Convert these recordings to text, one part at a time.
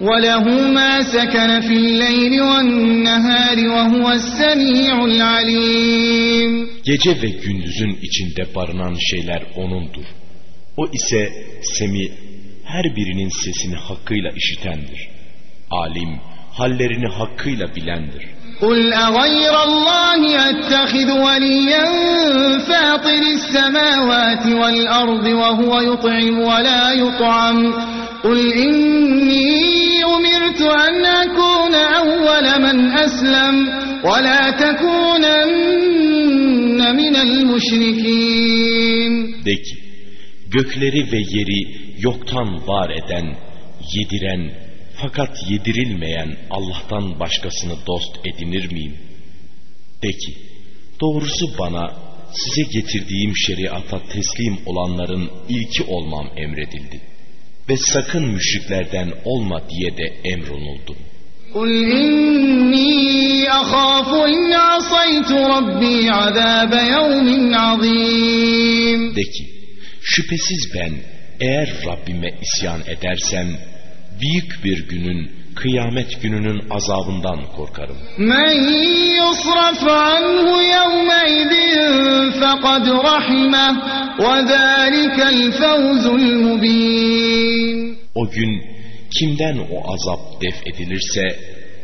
وَلَهُ مَا سَكَنَ فِي اللَّيْلِ وَالنَّهَارِ وَهُوَ السَّمِيعُ الْعَلِيمُ Gece ve gündüzün içinde barınan şeyler O'nundur. O ise Semi, her birinin sesini hakkıyla işitendir. Alim, hallerini hakkıyla bilendir. قُلْ أَغَيْرَ اللّٰهِ أَتَّخِذُ وَلِيًّا فَاطِرِ السَّمَاوَاتِ وَالْأَرْضِ وَهُوَ يُطْعِمُ وَلَا يُطْعَمُ قُلْ إِنِّي أُمِرْتُ أَنْ أَكُونَ أَوَّلَ مَنْ أَسْلَمَ وَلَا تَكُونَنَّ مِنَ الْمُشْرِكِينَ De ki, gökleri ve yeri yoktan var eden, yediren, fakat yedirilmeyen Allah'tan başkasını dost edinir miyim? De ki, doğrusu bana size getirdiğim şeriata teslim olanların ilki olmam emredildi. Ve sakın müşriklerden olma diye de emrolundum. قُلْ إِنِّي أَخَافُ إِنْ عَصَيْتُ رَبِّي عَذَابَ يَوْمٍ عَظِيمٍ De ki, şüphesiz ben eğer Rabbime isyan edersem, büyük bir günün, kıyamet gününün azabından korkarım. مَنْ يُصْرَفْ عَنْهُ يَوْمَئِذٍ فَقَدْ رَحِمَهُ وَذَٰلِكَ الْفَوْزُ الْمُبِينُ O gün kimden o azap def edilirse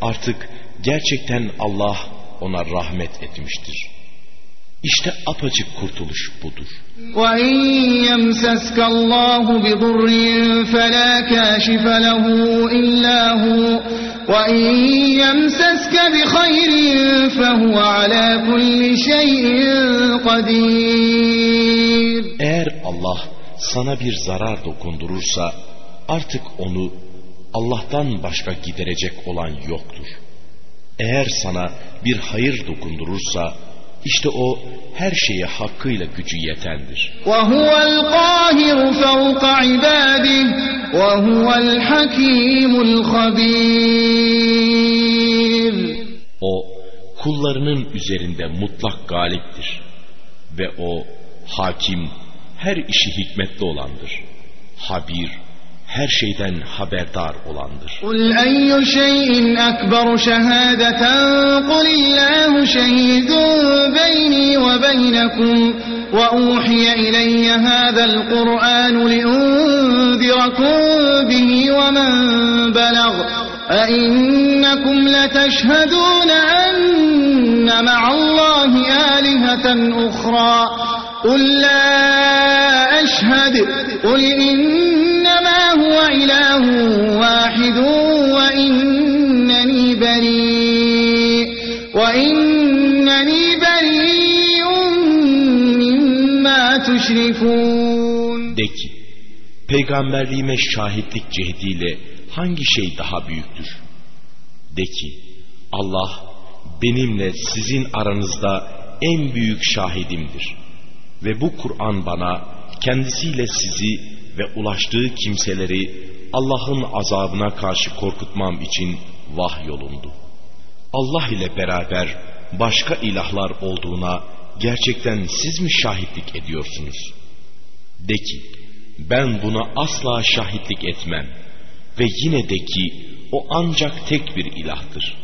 artık gerçekten Allah ona rahmet etmiştir. İşte apacık kurtuluş budur. Eğer Allah sana bir zarar dokundurursa artık onu Allah'tan başka giderecek olan yoktur. Eğer sana bir hayır dokundurursa işte o her şeye hakkıyla gücü yetendir. O kullarının üzerinde mutlak galiptir ve o hakim her işi hikmetli olandır. Habir her şeyden haberdar olandır. Kul eyyü şeyin ekberu şehadeten kul illahu şehidun beyni ve beynekum ve uhiye ileyye hadel Kur'anu liunzirakum bihi ve men belag. أئنكم لتشهدون أن مع الله آلهة أخرى قُل لَّا أَشْهَدُ قُلْ إِنَّمَا هُوَ إِلَٰهٌ وَاحِدٌ وَإِنَّنِي بَرِيءٌ وَإِنَّنِي بَرِيءٌ مِّمَّا تُشْرِكُونَ De ki, peygamberliğime şahitlik cehdiyle hangi şey daha büyüktür? De ki, Allah benimle sizin aranızda en büyük şahidimdir. Ve bu Kur'an bana kendisiyle sizi ve ulaştığı kimseleri Allah'ın azabına karşı korkutmam için vahyolundu. Allah ile beraber başka ilahlar olduğuna gerçekten siz mi şahitlik ediyorsunuz? De ki, ben buna asla şahitlik etmem ve yine de ki o ancak tek bir ilahtır.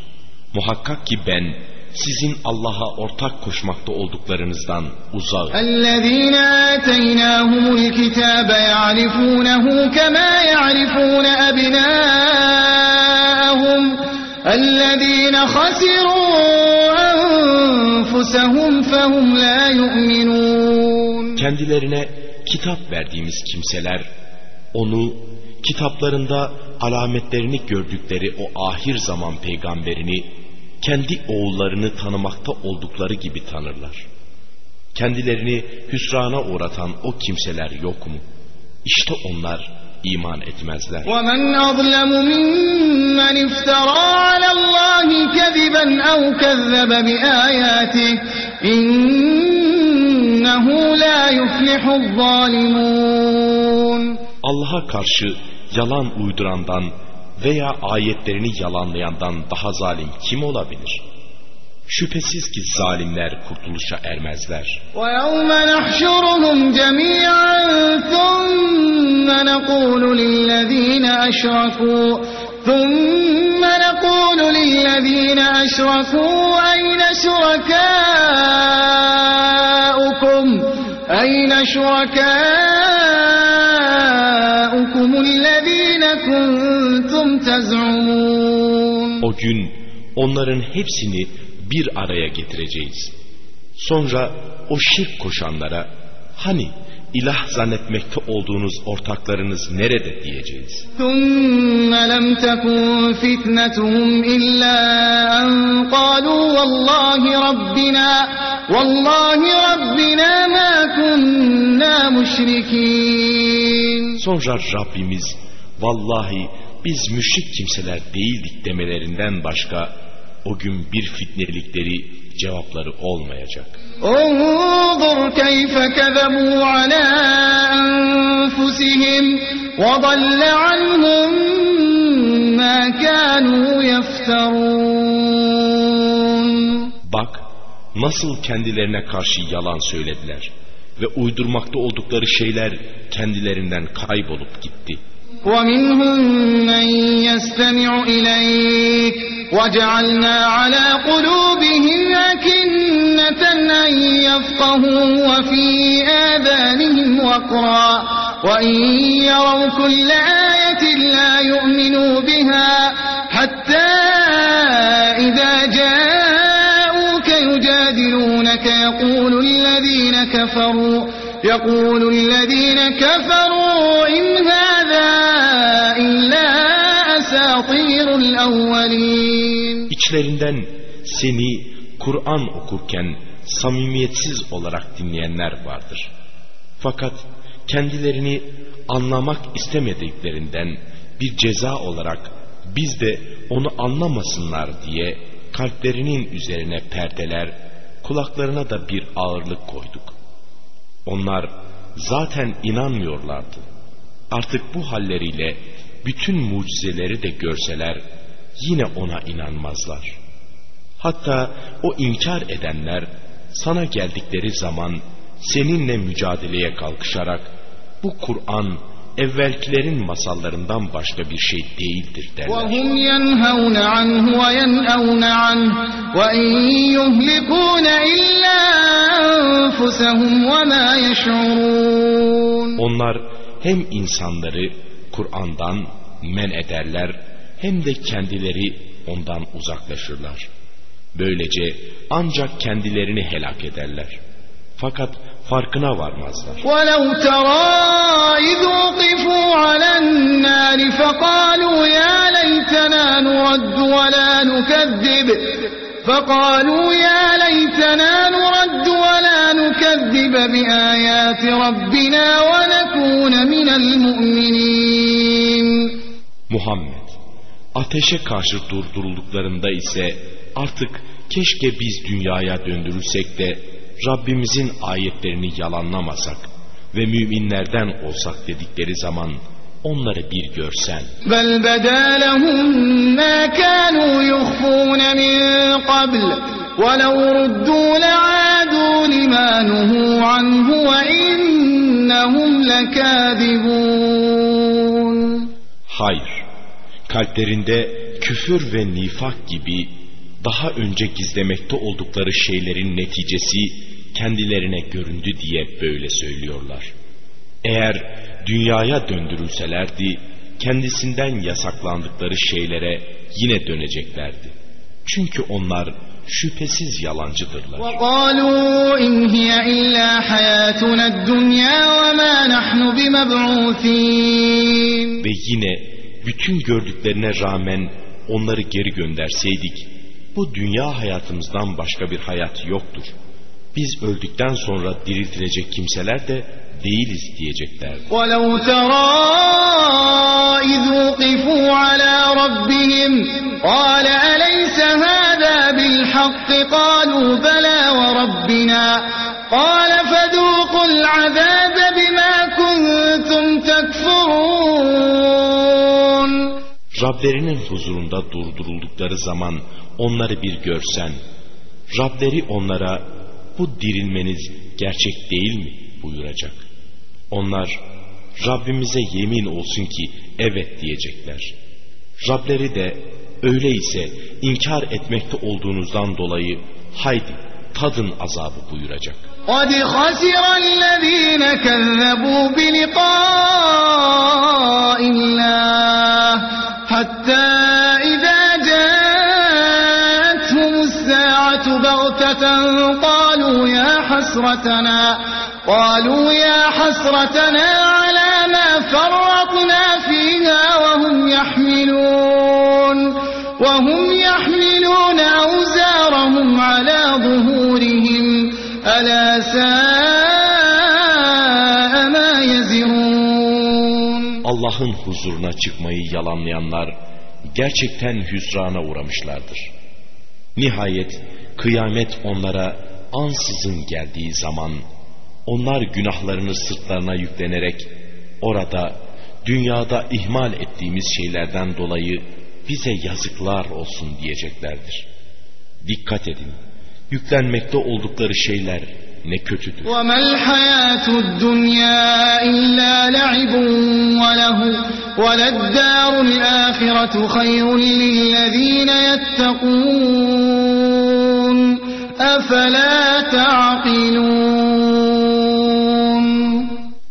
Muhakkak ki ben sizin Allah'a ortak koşmakta olduklarınızdan uzağım. الذين آتيناهم الكتاب يعرفونه كما يعرفون أبناءهم الذين خسروا أنفسهم فهم لا يؤمنون Kendilerine kitap verdiğimiz kimseler onu kitaplarında alametlerini gördükleri o ahir zaman peygamberini kendi oğullarını tanımakta oldukları gibi tanırlar. Kendilerini hüsrana uğratan o kimseler yok mu? İşte onlar iman etmezler. ومن أظلم ممن افترى على الله كذبا أو كذب بآياته إنه لا يفلح الظالمون Allah'a karşı yalan uydurandan veya ayetlerini yalanlayandan daha zalim kim olabilir? Şüphesiz ki zalimler kurtuluşa ermezler. ويوم نحشرهم جميعا ثم نقول للذين أشركوا ثم نقول للذين أشركوا أين شركاؤكم أين شركاؤكم الذين كنتم تزعمون O gün onların hepsini bir araya getireceğiz. Sonra o şirk koşanlara hani ilah zannetmekte olduğunuz ortaklarınız nerede diyeceğiz. ثم لم تكن فتنتهم إلا أن قالوا والله ربنا والله ربنا ما كنا مشركين Sonra Rabbimiz vallahi biz müşrik kimseler değildik demelerinden başka o gün bir fitnelikleri cevapları olmayacak. انظر كيف كذبوا على أنفسهم وضل عنهم ما كانوا يفترون Bak nasıl kendilerine karşı yalan söylediler ve uydurmakta oldukları şeyler kendilerinden kaybolup gitti. ومنهم من يستمع إليك وجعلنا على قلوبهم أكنة أن يفقهوا وفي آذانهم وقرا وإن يروا كل آية لا يؤمنوا بها حتى إذا جاءوك يجادلونك يقول الذين كفروا يقول الذين كفروا إن هذا إلا أساطير الأولين İçlerinden seni Kur'an okurken samimiyetsiz olarak dinleyenler vardır. Fakat kendilerini anlamak istemediklerinden bir ceza olarak biz de onu anlamasınlar diye kalplerinin üzerine perdeler, kulaklarına da bir ağırlık koyduk. Onlar zaten inanmıyorlardı. Artık bu halleriyle bütün mucizeleri de görseler yine ona inanmazlar. Hatta o inkar edenler sana geldikleri zaman seninle mücadeleye kalkışarak bu Kur'an evvelkilerin masallarından başka bir şey değildir derler. Onlar hem insanları Kur'an'dan men ederler hem de kendileri ondan uzaklaşırlar. Böylece ancak kendilerini helak ederler. Fakat farkına varmazlar. ولو ترى إذ وقفوا على النار فقالوا يا ليتنا نرد ولا نكذب فقالوا يا ليتنا نرد ولا نكذب بآيات ربنا ونكون من المؤمنين Muhammed ateşe karşı durdurulduklarında ise artık keşke biz dünyaya döndürülsek de Rabbimizin ayetlerini yalanlamasak ve müminlerden olsak dedikleri zaman onları bir görsen. بل بدا لهم ما كانوا يخفون من قبل ولو ردوا لعادوا لما نهوا عنه وإنهم لكاذبون Hayır, kalplerinde küfür ve nifak gibi daha önce gizlemekte oldukları şeylerin neticesi kendilerine göründü diye böyle söylüyorlar. Eğer dünyaya döndürülselerdi kendisinden yasaklandıkları şeylere yine döneceklerdi. Çünkü onlar şüphesiz yalancıdırlar. Ve yine bütün gördüklerine rağmen onları geri gönderseydik bu dünya hayatımızdan başka bir hayat yoktur. Biz öldükten sonra diriltilecek kimseler de değiliz diyeceklerdi. ولو ترى إذ وقفوا على ربهم قال أليس هذا بالحق قالوا بلى وربنا قال فذوقوا العذاب بما كنتم تكفرون Rablerinin huzurunda durduruldukları zaman onları bir görsen, Rableri onlara bu dirilmeniz gerçek değil mi buyuracak. Onlar Rabbimize yemin olsun ki evet diyecekler. Rableri de öyleyse inkar etmekte olduğunuzdan dolayı haydi tadın azabı buyuracak. قد خسر الذين كذبوا بلقاء الله حتى الساعة بغتة قالوا يا حسرتنا قالوا يا حسرتنا على ما فرطنا فيها وهم يحملون وهم يحملون أوزارهم على ظهورهم ألا ساء ما يزرون Allah'ın huzuruna çıkmayı yalanlayanlar gerçekten hüsrana uğramışlardır. Nihayet kıyamet onlara ansızın geldiği zaman onlar günahlarını sırtlarına yüklenerek orada dünyada ihmal ettiğimiz şeylerden dolayı bize yazıklar olsun diyeceklerdir. Dikkat edin. Yüklenmekte oldukları şeyler ne kötüdür. وما الحياة الدنيا إلا لعب وله وللدار الآخرة خير للذين يتقون أفلا تعقلون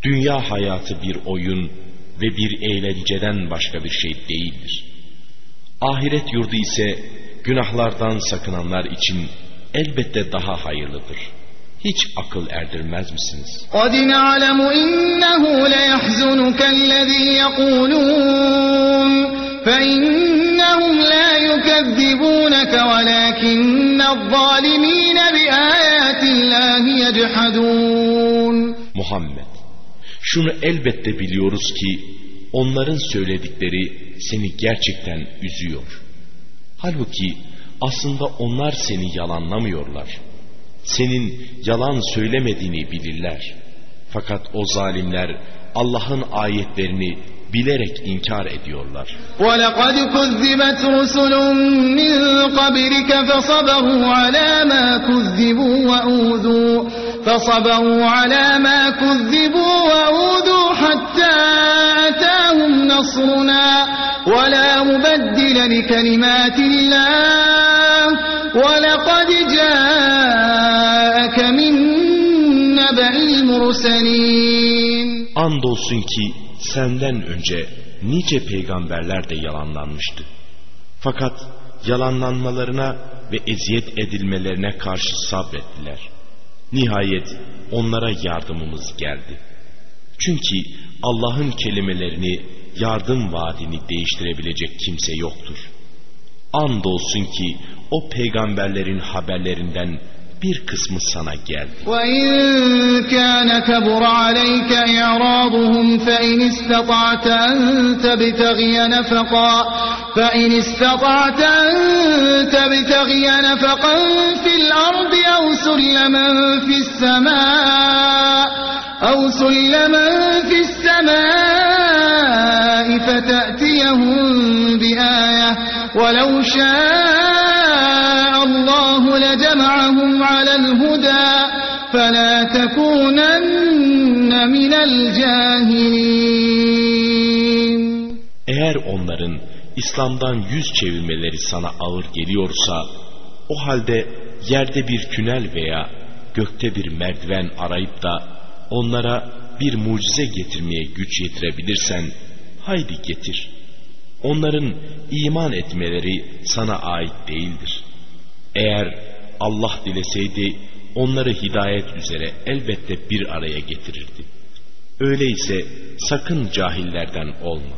Dünya hayatı bir oyun ve bir eğlenceden başka bir şey değildir. Ahiret yurdu ise günahlardan sakınanlar için elbette daha hayırlıdır. Hiç akıl erdirmez misiniz? قد نعلم إنه ليحزنك الذي يقولون فإنهم لا يكذبونك ولكن الظالمين بآيات الله يجحدون Muhammed, şunu elbette biliyoruz ki onların söyledikleri seni gerçekten üzüyor. Halbuki aslında onlar seni yalanlamıyorlar. Senin yalan söylemediğini bilirler. Fakat o zalimler Allah'ın ayetlerini bilerek inkar ediyorlar. ولقد كذبت رسل من قبلك فصبروا على ما كذبوا وأوذوا فصبروا على ما كذبوا وأوذوا حتى أتاهم نصرنا ولا مبدل لكلمات الله ولقد جاءك Andolsun ki senden önce nice peygamberler de yalanlanmıştı. Fakat yalanlanmalarına ve eziyet edilmelerine karşı sabrettiler. Nihayet onlara yardımımız geldi. Çünkü Allah'ın kelimelerini, yardım vaadini değiştirebilecek kimse yoktur. Andolsun ki o peygamberlerin haberlerinden bir kısmı sana geldi. وإن كان كبر عليك إعراضهم فإن استطعت أن تبتغي نفقا فإن استطعت أن تبتغي نفقا في الأرض أو سلما في السماء أو سلما في السماء فتأتيهم بآية ولو شاء الله لجمعهم على الهدى فلا تكونن من الجاهلين Eğer onların İslam'dan yüz çevirmeleri sana ağır geliyorsa, o halde yerde bir tünel veya gökte bir merdiven arayıp da onlara bir mucize getirmeye güç yetirebilirsen, haydi getir. Onların iman etmeleri sana ait değildir. Eğer Allah dileseydi, onları hidayet üzere elbette bir araya getirirdi. Öyleyse sakın cahillerden olma.